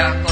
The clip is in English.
Yeah.